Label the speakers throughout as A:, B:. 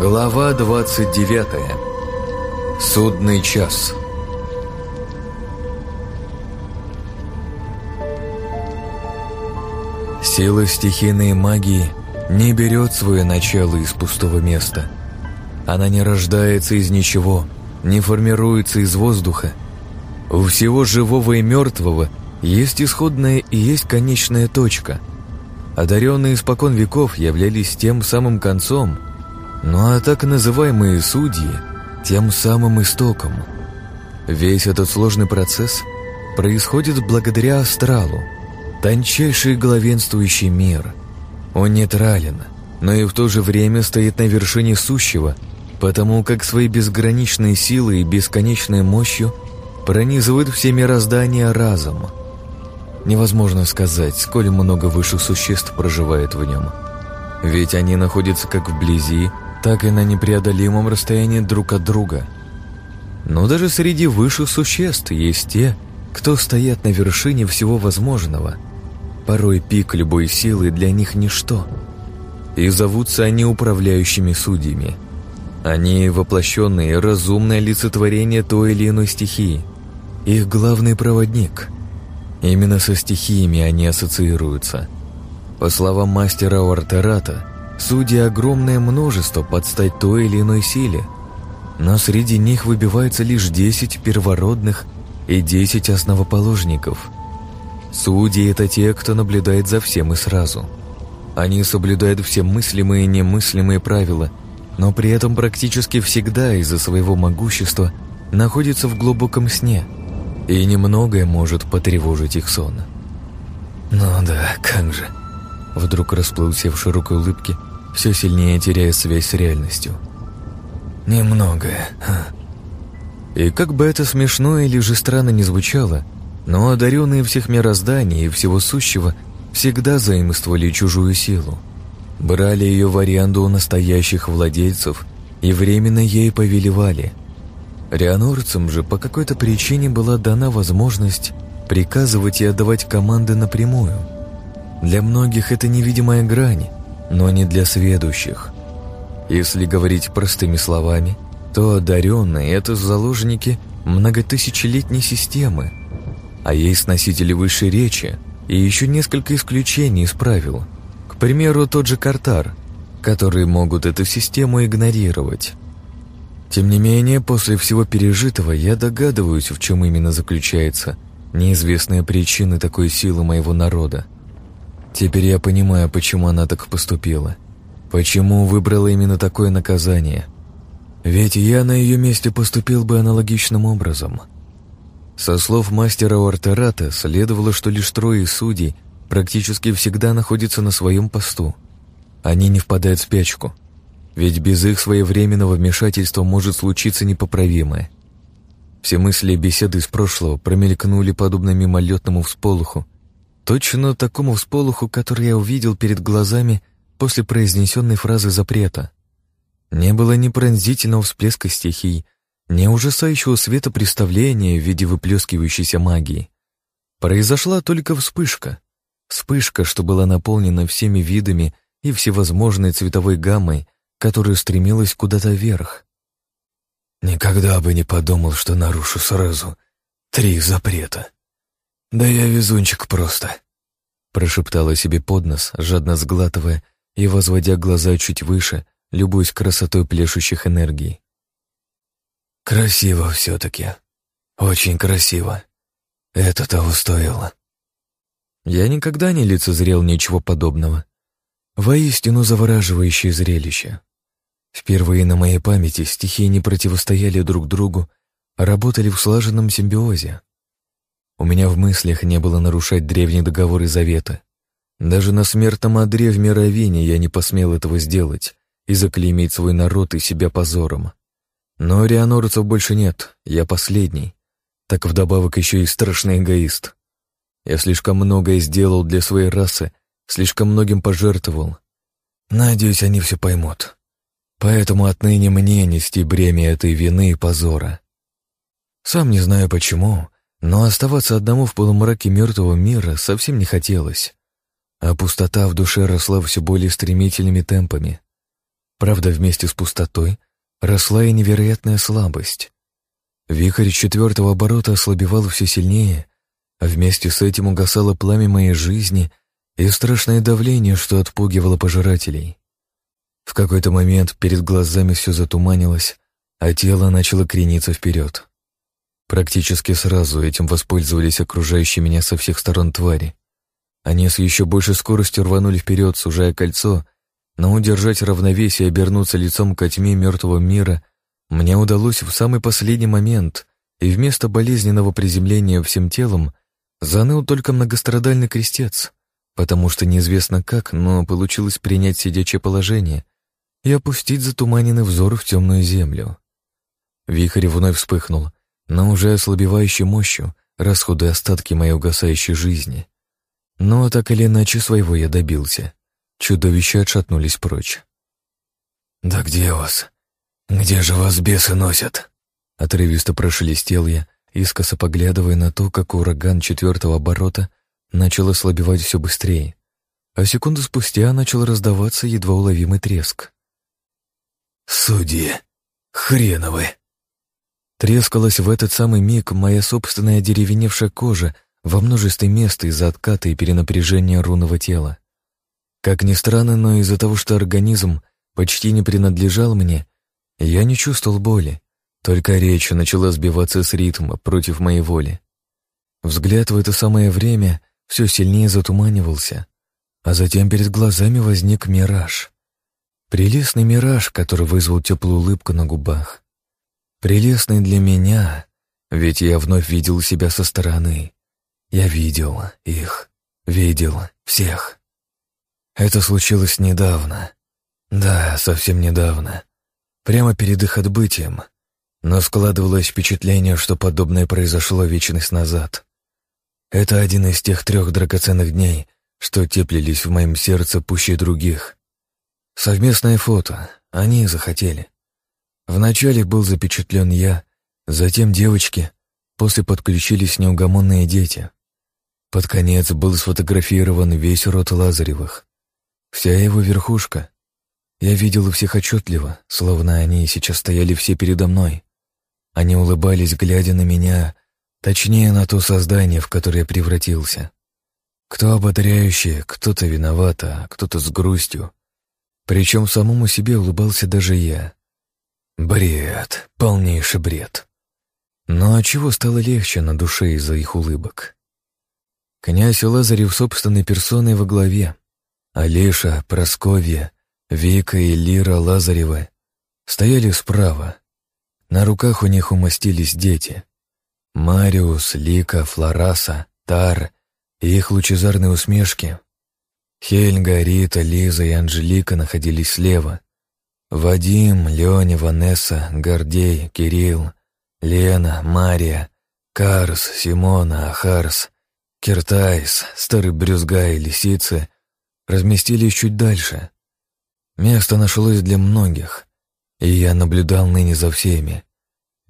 A: Глава 29. Судный час. Сила стихийной магии не берет свое начало из пустого места. Она не рождается из ничего, не формируется из воздуха. У всего живого и мертвого есть исходная и есть конечная точка. Одаренные испокон веков являлись тем самым концом, ну а так называемые судьи – тем самым истоком. Весь этот сложный процесс происходит благодаря астралу, тончайший главенствующий мир. Он нейтрален, но и в то же время стоит на вершине сущего, потому как своей безграничной силой и бесконечной мощью пронизывает все мироздания разом. Невозможно сказать, сколь много высших существ проживает в нем. Ведь они находятся как вблизи, так и на непреодолимом расстоянии друг от друга. Но даже среди высших существ есть те, кто стоят на вершине всего возможного. Порой пик любой силы для них ничто. И зовутся они управляющими судьями. Они воплощенные разумное олицетворение той или иной стихии. Их главный проводник. Именно со стихиями они ассоциируются. По словам мастера Уартерата, Судьи огромное множество под стать той или иной силе, но среди них выбивается лишь 10 первородных и 10 основоположников. Судьи — это те, кто наблюдает за всем и сразу. Они соблюдают все мыслимые и немыслимые правила, но при этом практически всегда из-за своего могущества находятся в глубоком сне, и немногое может потревожить их сон. «Ну да, как же!» Вдруг расплылся в широкой улыбке все сильнее теряя связь с реальностью. Немногое. И как бы это смешно или же странно не звучало, но одаренные всех мирозданий и всего сущего всегда заимствовали чужую силу. Брали ее в аренду у настоящих владельцев и временно ей повелевали. Рианорцам же по какой-то причине была дана возможность приказывать и отдавать команды напрямую. Для многих это невидимая грань, но не для сведущих. Если говорить простыми словами, то одаренные — это заложники многотысячелетней системы, а есть носители высшей речи и еще несколько исключений из правил. К примеру, тот же Картар, которые могут эту систему игнорировать. Тем не менее, после всего пережитого я догадываюсь, в чем именно заключается неизвестная причина такой силы моего народа — Теперь я понимаю, почему она так поступила. Почему выбрала именно такое наказание. Ведь я на ее месте поступил бы аналогичным образом. Со слов мастера Уартерата следовало, что лишь трое судей практически всегда находятся на своем посту. Они не впадают в спячку, ведь без их своевременного вмешательства может случиться непоправимое. Все мысли и беседы из прошлого промелькнули подобно мимолетному всполоху, Точно такому всполоху, который я увидел перед глазами после произнесенной фразы запрета. Не было ни пронзительного всплеска стихий, ни ужасающего света представления в виде выплескивающейся магии. Произошла только вспышка. Вспышка, что была наполнена всеми видами и всевозможной цветовой гаммой, которая стремилась куда-то вверх. Никогда бы не подумал, что нарушу сразу три запрета. «Да я везунчик просто», — прошептала себе под нос, жадно сглатывая и возводя глаза чуть выше, любуясь красотой плешущих энергий. «Красиво все-таки. Очень красиво. Это того стоило». Я никогда не лицезрел ничего подобного. Воистину завораживающее зрелище. Впервые на моей памяти стихии не противостояли друг другу, а работали в слаженном симбиозе. У меня в мыслях не было нарушать древний договор и завета. Даже на смертном одре в Мировине я не посмел этого сделать и заклеймить свой народ и себя позором. Но рианорцев больше нет, я последний. Так вдобавок еще и страшный эгоист. Я слишком многое сделал для своей расы, слишком многим пожертвовал. Надеюсь, они все поймут. Поэтому отныне мне нести бремя этой вины и позора. Сам не знаю почему, но оставаться одному в полумраке мертвого мира совсем не хотелось, а пустота в душе росла все более стремительными темпами. Правда, вместе с пустотой росла и невероятная слабость. Вихрь четвертого оборота ослабевал все сильнее, а вместе с этим угасало пламя моей жизни и страшное давление, что отпугивало пожирателей. В какой-то момент перед глазами все затуманилось, а тело начало крениться вперед. Практически сразу этим воспользовались окружающие меня со всех сторон твари. Они с еще большей скоростью рванули вперед, сужая кольцо, но удержать равновесие и обернуться лицом к тьме мертвого мира мне удалось в самый последний момент, и вместо болезненного приземления всем телом заныл только многострадальный крестец, потому что неизвестно как, но получилось принять сидячее положение и опустить затуманенный взор в темную землю. Вихрь вновь вспыхнул, но уже ослабевающей мощью, расходуя остатки моей угасающей жизни. Но так или иначе своего я добился. Чудовища отшатнулись прочь. «Да где вас? Где же вас бесы носят?» Отрывисто прошелестел я, искоса поглядывая на то, как ураган четвертого оборота начал ослабевать все быстрее, а секунду спустя начал раздаваться едва уловимый треск. «Судьи! Хреновы!» Трескалась в этот самый миг моя собственная деревеневшая кожа во множестве мест из-за отката и перенапряжения рунного тела. Как ни странно, но из-за того, что организм почти не принадлежал мне, я не чувствовал боли, только речь начала сбиваться с ритма против моей воли. Взгляд в это самое время все сильнее затуманивался, а затем перед глазами возник мираж. Прелестный мираж, который вызвал теплую улыбку на губах. Прелестный для меня, ведь я вновь видел себя со стороны. Я видел их, видел всех. Это случилось недавно. Да, совсем недавно. Прямо перед их отбытием. Но складывалось впечатление, что подобное произошло вечность назад. Это один из тех трех драгоценных дней, что теплились в моем сердце пуще других. Совместное фото. Они захотели. Вначале был запечатлен я, затем девочки, после подключились неугомонные дети. Под конец был сфотографирован весь род Лазаревых. Вся его верхушка. Я видел всех отчетливо, словно они сейчас стояли все передо мной. Они улыбались, глядя на меня, точнее на то создание, в которое я превратился. Кто ободряющий, кто-то виноват, а кто-то с грустью. Причем самому себе улыбался даже я. Бред, полнейший бред. Но чего стало легче на душе из-за их улыбок? Князь Лазарев собственной персоной во главе. Алиша, Просковья, Вика и Лира Лазаревы стояли справа. На руках у них умостились дети. Мариус, Лика, Флораса, Тар и их лучезарные усмешки. Хельга, Рита, Лиза и Анжелика находились слева. Вадим, Леня, Ванесса, Гордей, Кирилл, Лена, Мария, Карс, Симона, Ахарс Киртайс, старый брюзга и лисицы разместились чуть дальше. Место нашлось для многих, и я наблюдал ныне за всеми.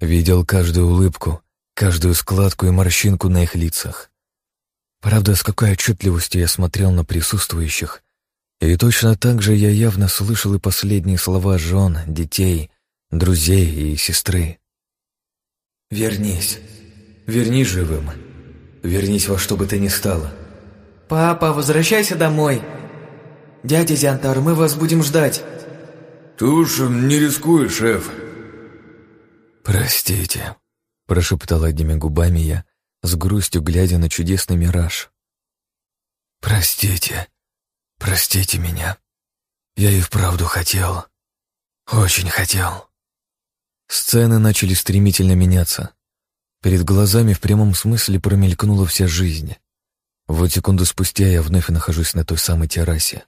A: Видел каждую улыбку, каждую складку и морщинку на их лицах. Правда, с какой отчетливостью я смотрел на присутствующих, и точно так же я явно слышал и последние слова жен, детей, друзей и сестры. «Вернись, вернись живым». Вернись во что бы ты ни стало.
B: Папа, возвращайся домой. Дядя Зянтар, мы вас будем ждать.
C: Ты уж не рискуй, шеф.
A: Простите, прошептал одними губами я, с грустью глядя на чудесный мираж. Простите, простите меня. Я и вправду хотел. Очень хотел. Сцены начали стремительно меняться. Перед глазами в прямом смысле промелькнула вся жизнь. Вот секунду спустя я вновь нахожусь на той самой террасе.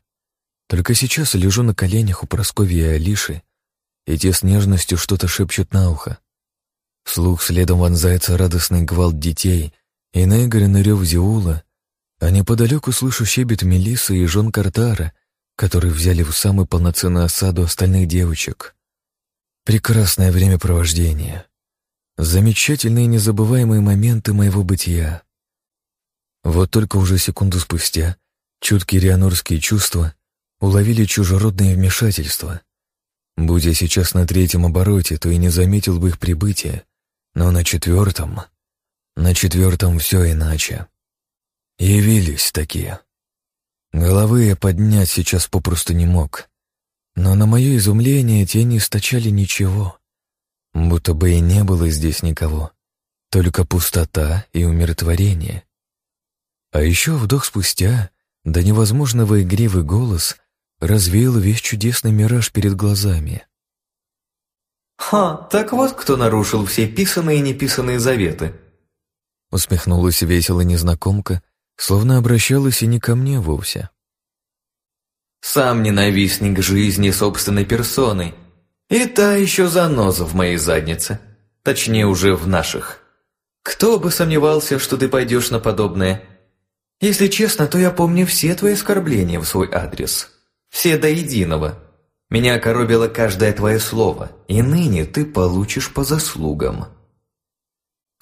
A: Только сейчас лежу на коленях у Прасковьи и Алиши, и те с нежностью что-то шепчут на ухо. Вслух следом вонзается радостный гвалт детей и наигранный рев Зиула, а неподалеку слышу щебет Мелисы и жен Картара, которые взяли в самую полноценную осаду остальных девочек. Прекрасное времяпровождение. Замечательные незабываемые моменты моего бытия. Вот только уже секунду спустя чуткие рианорские чувства уловили чужеродное вмешательство. Будь я сейчас на третьем обороте, то и не заметил бы их прибытия, но на четвертом... На четвертом все иначе. Явились такие. Головы я поднять сейчас попросту не мог. Но на мое изумление те не источали ничего. Будто бы и не было здесь никого. Только пустота и умиротворение. А еще вдох спустя, до невозможного игривый голос развеял весь чудесный мираж перед глазами.
B: «Ха, так вот кто нарушил все писанные и неписанные заветы!»
A: Усмехнулась весело незнакомка, словно обращалась и не ко мне вовсе.
B: Сам ненавистник жизни собственной персоной. И та еще заноза в моей заднице. Точнее, уже в наших. Кто бы сомневался, что ты пойдешь на подобное. Если честно, то я помню все твои оскорбления в свой адрес. Все до единого. Меня коробило каждое твое слово, и ныне ты получишь по заслугам.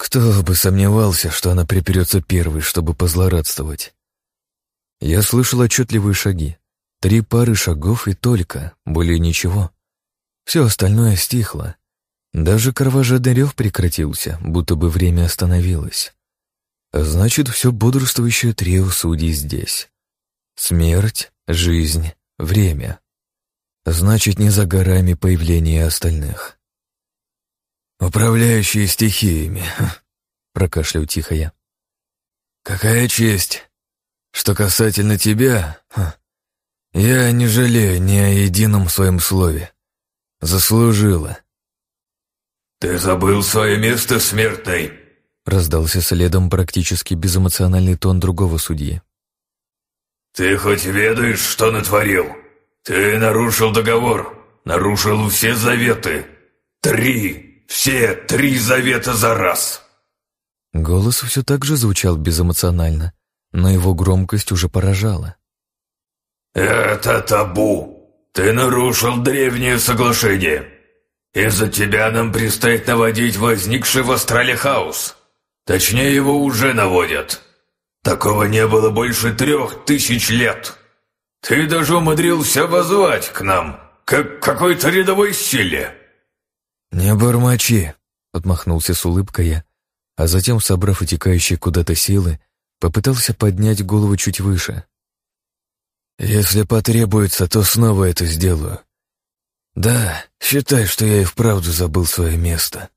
A: Кто бы сомневался, что она приперется первой, чтобы позлорадствовать. Я слышал отчетливые шаги. Три пары шагов и только, более ничего. Все остальное стихло. Даже кровожадный рев прекратился, будто бы время остановилось. Значит, все бодрствующее трио судей здесь. Смерть, жизнь, время. Значит, не за горами появление остальных. «Управляющие стихиями», — прокашлял тихо я. «Какая честь! Что касательно тебя, я не жалею ни о едином своем слове. Заслужила.
C: «Ты забыл свое место, смертный!»
A: Раздался следом практически безэмоциональный тон другого судьи.
C: «Ты хоть ведаешь, что натворил? Ты нарушил договор, нарушил все заветы. Три, все три завета за раз!»
A: Голос все так же звучал безэмоционально, но его громкость уже поражала.
C: «Это табу. Ты нарушил древнее соглашение. Из-за тебя нам предстоит наводить возникший в астрале хаос. Точнее, его уже наводят. Такого не было больше трех тысяч лет. Ты даже умудрился возвать к нам, как какой-то рядовой силе».
A: «Не бормочи», — отмахнулся с улыбкой я, а затем, собрав утекающие куда-то силы, попытался поднять голову чуть выше. Если потребуется, то снова это сделаю. Да, считай, что я и вправду забыл свое место.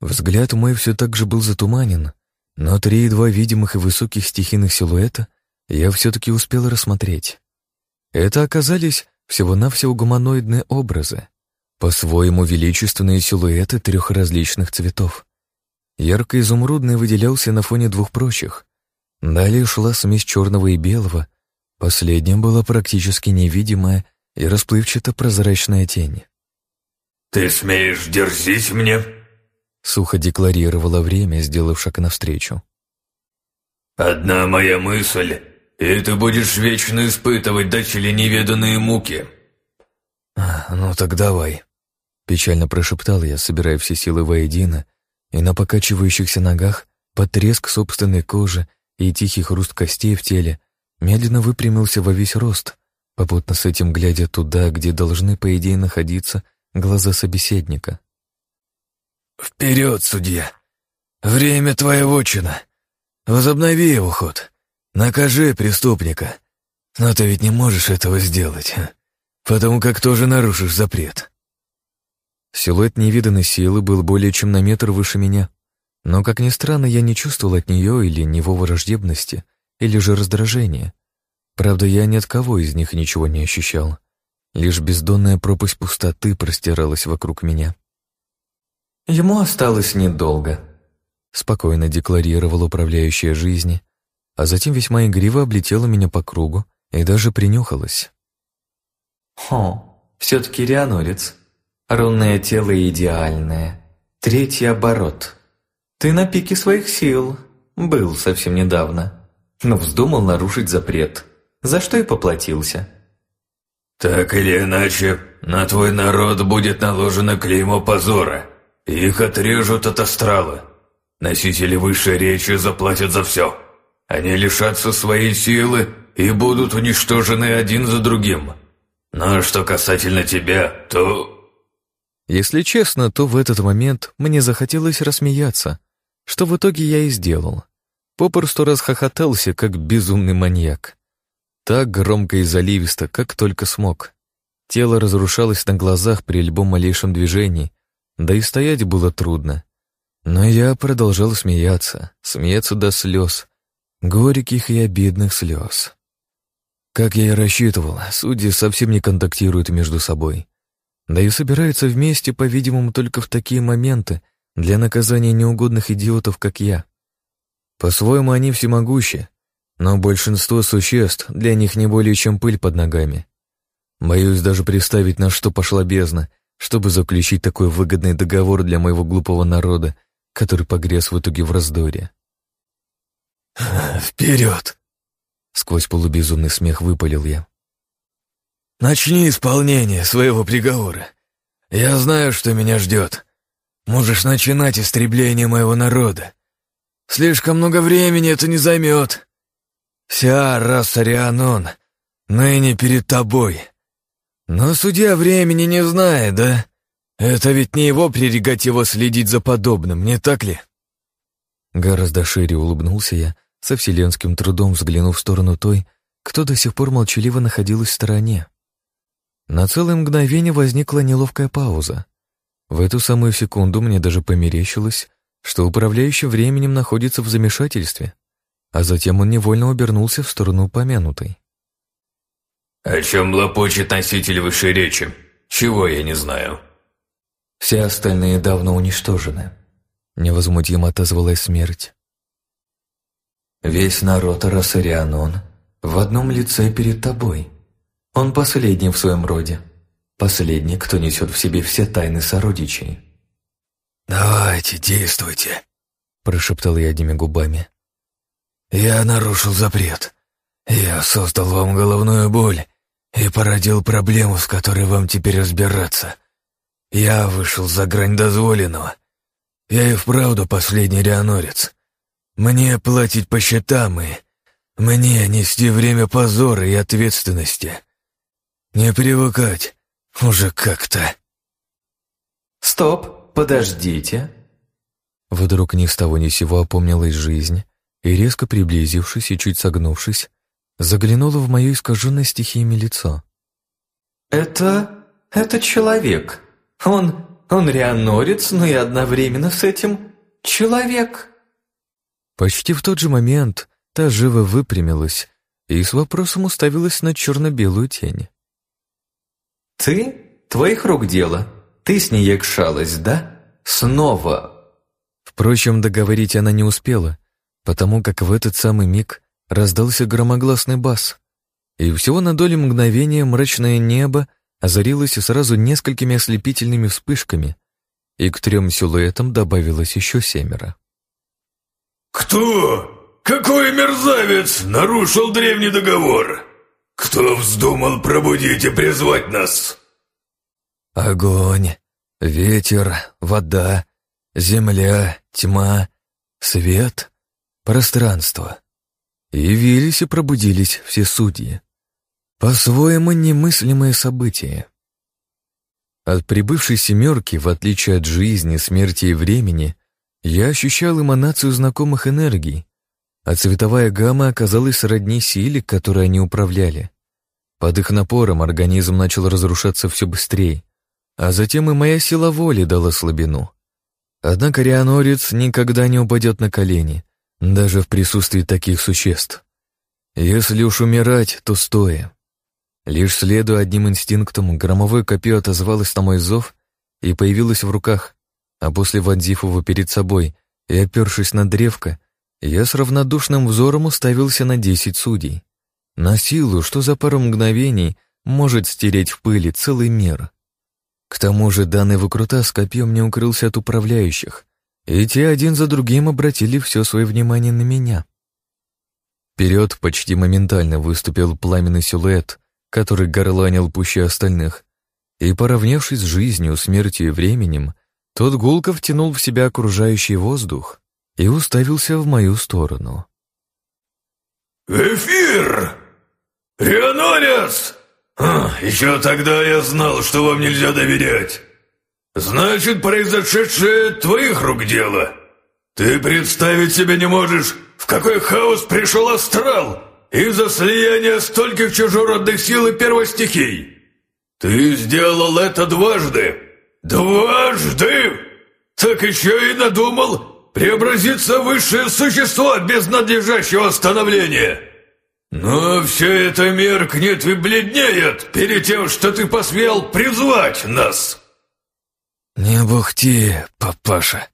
A: Взгляд мой все так же был затуманен, но три едва видимых и высоких стихийных силуэта я все-таки успел рассмотреть. Это оказались всего-навсего гуманоидные образы, по-своему величественные силуэты трех различных цветов. Ярко-изумрудный выделялся на фоне двух прочих. Далее шла смесь черного и белого, Последняя была практически невидимая и расплывчато-прозрачная тень.
C: «Ты смеешь дерзить мне?»
A: Сухо декларировало время, сделав шаг навстречу.
C: «Одна моя мысль, и ты будешь вечно испытывать доселе неведанные муки».
A: А, «Ну так давай», — печально прошептал я, собирая все силы воедино, и на покачивающихся ногах под треск собственной кожи и тихий хруст костей в теле медленно выпрямился во весь рост, попутно с этим глядя туда, где должны, по идее, находиться глаза собеседника. «Вперед, судья! Время твоя вотчина! Возобнови его ход! Накажи преступника! Но ты ведь не можешь этого сделать, потому как тоже нарушишь запрет!» Силуэт невиданной силы был более чем на метр выше меня, но, как ни странно, я не чувствовал от нее или него враждебности — или же раздражение. Правда, я ни от кого из них ничего не ощущал. Лишь бездонная пропасть пустоты простиралась вокруг меня.
B: «Ему осталось недолго», — спокойно декларировал управляющая жизни, а затем весьма игриво облетела меня по кругу и даже принюхалась. «Хо, все-таки рианолец. Рунное тело идеальное. Третий оборот. Ты на пике своих сил. Был совсем недавно но вздумал нарушить запрет, за что и поплатился.
C: «Так или иначе, на твой народ будет наложено клеймо позора. Их отрежут от астрала. Носители высшей речи заплатят за все. Они лишатся своей силы и будут уничтожены один за другим. Но что касательно тебя, то...»
B: Если честно, то в этот момент мне захотелось рассмеяться, что в итоге я и сделал. Попросту расхохотался, как безумный маньяк. Так громко и заливисто, как только смог. Тело разрушалось на глазах при любом малейшем движении, да и стоять было трудно. Но я продолжал смеяться, смеяться до слез, горьких и обидных слез. Как я и рассчитывал, судьи совсем не контактируют между собой. Да и собираются вместе, по-видимому, только в такие моменты для наказания неугодных идиотов, как я. По-своему, они всемогущи, но большинство существ для них не более чем пыль под ногами. Боюсь даже представить, на что пошла бездна, чтобы заключить такой выгодный договор для моего глупого народа, который погряз в итоге в раздоре.
C: «Вперед!» — сквозь полубезумный смех выпалил я. «Начни исполнение своего приговора. Я знаю, что меня ждет. Можешь начинать истребление моего народа. Слишком много времени это не займет. Вся раса Рианон ныне перед тобой. Но судья времени не знает, да? Это ведь не его прерогатива следить за подобным, не так ли?
B: Гораздо шире улыбнулся я, со вселенским трудом взглянув в сторону той, кто до сих пор молчаливо находилась в стороне. На целое мгновение возникла неловкая пауза. В эту самую секунду мне даже померещилось, что управляющий временем находится в замешательстве, а затем он невольно обернулся в сторону упомянутой.
C: «О чем лопочет носитель высшей речи? Чего я не знаю?»
B: «Все остальные давно уничтожены», — невозмутимо отозвалась смерть. «Весь народ Рассарианон в одном лице перед тобой. Он последний в своем роде, последний, кто несет в себе все тайны сородичей».
C: «Давайте, действуйте», — прошептал я одними губами. «Я нарушил запрет. Я создал вам головную боль и породил проблему, с которой вам теперь разбираться. Я вышел за грань дозволенного. Я и вправду последний рианорец. Мне платить по счетам и мне нести время позора и ответственности. Не привыкать уже как-то».
B: «Стоп!» «Подождите!» Вдруг ни с того ни сего опомнилась жизнь и, резко приблизившись и чуть согнувшись, заглянула в мое искаженное стихиями лицо. «Это... это человек. Он... он рианорец, но и одновременно с этим человек». Почти в тот же момент та живо выпрямилась и с вопросом уставилась на черно-белую тень. «Ты? Твоих рук дело?» Ты с ней якшалась, да? Снова!» Впрочем, договорить она не успела, потому как в этот самый миг раздался громогласный бас, и всего на долю мгновения мрачное небо озарилось сразу несколькими ослепительными вспышками, и к трем силуэтам добавилось еще семеро.
C: «Кто? Какой мерзавец нарушил древний договор? Кто вздумал пробудить и призвать нас?»
B: Огонь, ветер, вода, земля, тьма, свет, пространство. Явились и пробудились все судьи. По-своему немыслимые события. От прибывшей семерки, в отличие от жизни, смерти и времени, я ощущал эманацию знакомых энергий, а цветовая гамма оказалась сродни силе, которой они управляли. Под их напором организм начал разрушаться все быстрее, а затем и моя сила воли дала слабину. Однако Рианорец никогда не упадет на колени, даже в присутствии таких существ. Если уж умирать, то стоя. Лишь следуя одним инстинктам, громовое копье отозвалось на мой зов и появилось в руках, а после вонзив его перед собой и опершись на древко, я с равнодушным взором уставился на десять судей. На силу, что за пару мгновений может стереть в пыли целый мир. К тому же данный выкрутас копьем не укрылся от управляющих, и те один за другим обратили все свое внимание на меня. Вперед почти моментально выступил пламенный силуэт, который горланил пуще остальных, и, поравнявшись с жизнью, смертью и временем, тот гулко втянул в себя окружающий воздух и уставился в мою сторону.
C: «Эфир! Рионолес! Хм, «Еще тогда я знал, что вам нельзя доверять. Значит, произошедшее твоих рук дело. Ты представить себе не можешь, в какой хаос пришел астрал из-за слияния стольких чужеродных сил и первостихий. Ты сделал это дважды. Дважды! Так еще и надумал преобразиться в высшее существо без надлежащего становления. Но все это меркнет и бледнеет перед тем, что ты посмел призвать нас.
A: «Не бухти, папаша!»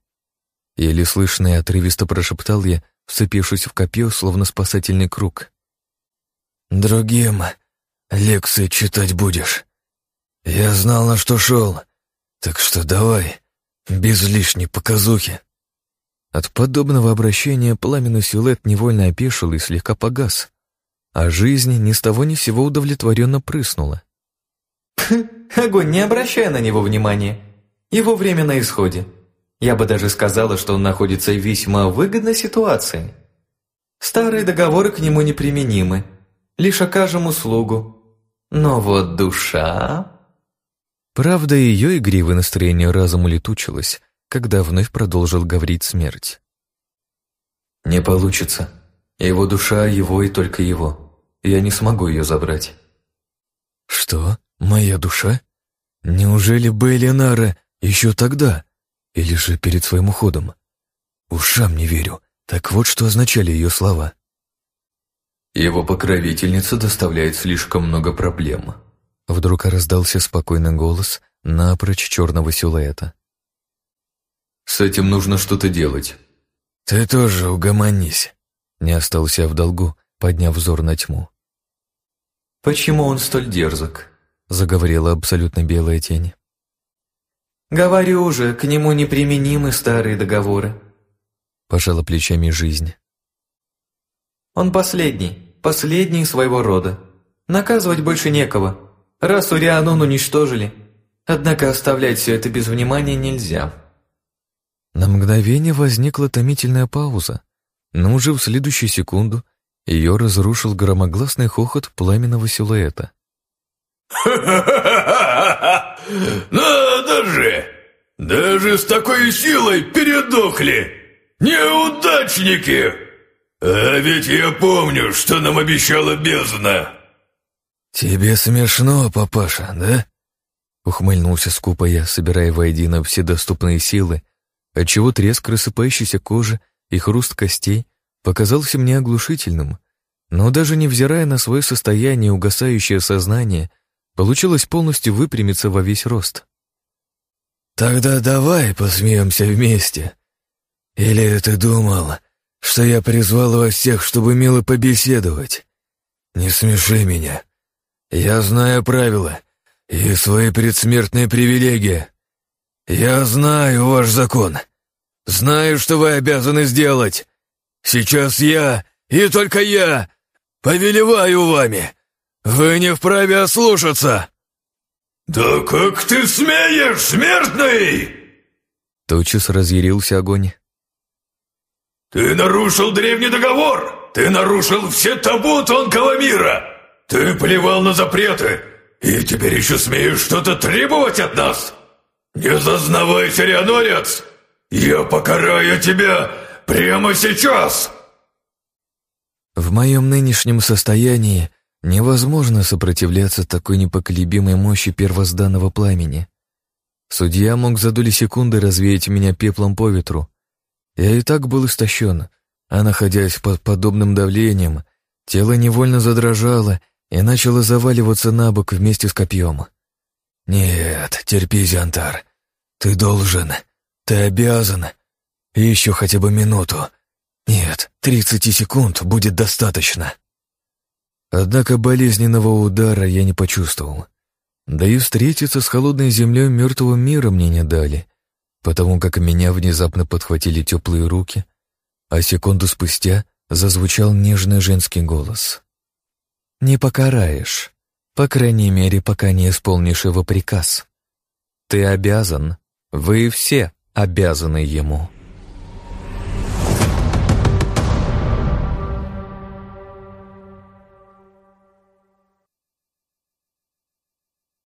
A: Еле слышно и отрывисто прошептал я, вцепившись в копье, словно спасательный круг. «Другим лекции читать будешь. Я знал, на что шел, так что давай, без лишней показухи». От подобного обращения пламенный силуэт невольно опешил и слегка погас, а жизнь ни с того ни сего удовлетворенно прыснула.
B: «Огонь, не обращай на него внимания. Его время на исходе. Я бы даже сказала, что он находится в весьма выгодной ситуации. Старые договоры к нему неприменимы, лишь окажем услугу. Но вот душа...»
A: Правда, ее игривое настроение разом улетучилось, когда вновь продолжил говорить смерть.
B: «Не получится. Его душа его и только его. Я не смогу ее забрать».
A: «Что? Моя душа? Неужели Бейлинара еще тогда? Или же перед своим уходом? Ушам не верю. Так вот, что означали ее слова».
B: «Его покровительница доставляет слишком много проблем»,
A: Вдруг раздался спокойный голос напрочь черного силуэта.
B: «С этим нужно что-то делать».
A: «Ты тоже угомонись», — не остался в долгу, подняв взор на тьму.
B: «Почему он столь дерзок?»
A: — заговорила абсолютно белая тень.
B: «Говорю же, к нему неприменимы старые договоры», —
A: пожала плечами жизнь.
B: «Он последний, последний своего рода. Наказывать больше некого раз Урианон уничтожили. Однако оставлять все это без внимания нельзя.
A: На мгновение возникла томительная пауза, но уже в следующую секунду ее разрушил громогласный хохот пламенного силуэта.
C: «Ха-ха-ха! Надо же! Даже с такой силой передохли! Неудачники! А ведь я помню, что нам обещала бездна!»
A: «Тебе смешно, папаша, да?» Ухмыльнулся скупо я, собирая воедино все доступные силы, отчего треск рассыпающейся кожи и хруст костей показался мне оглушительным, но даже невзирая на свое состояние угасающее сознание, получилось полностью выпрямиться во весь рост. «Тогда давай посмеемся вместе. Или ты думал, что я призвал вас всех, чтобы мило побеседовать? Не смеши меня. Я знаю правила и свои предсмертные привилегии. Я знаю ваш закон. Знаю, что вы обязаны сделать. Сейчас я, и только я, повелеваю вами. Вы не вправе ослушаться!»
C: «Да как ты смеешь, смертный!»
A: Тотчас разъярился огонь.
C: «Ты нарушил древний договор! Ты нарушил все табу тонкого мира! Ты плевал на запреты, и теперь еще смеешь что-то требовать от нас? Не зазнавайся, Рианорец! Я покараю тебя прямо сейчас!»
A: В моем нынешнем состоянии невозможно сопротивляться такой непоколебимой мощи первозданного пламени. Судья мог за доли секунды развеять меня пеплом по ветру. Я и так был истощен, а находясь под подобным давлением, тело невольно задрожало и начала заваливаться на бок вместе с копьем. «Нет, терпи, Зиантар. Ты должен, ты обязан. еще хотя бы минуту. Нет, тридцати секунд будет достаточно». Однако болезненного удара я не почувствовал. Да и встретиться с холодной землей мертвого мира мне не дали, потому как меня внезапно подхватили теплые руки, а секунду спустя зазвучал нежный женский голос не покараешь. По крайней мере, пока не исполнишь его приказ. Ты обязан. Вы все обязаны ему.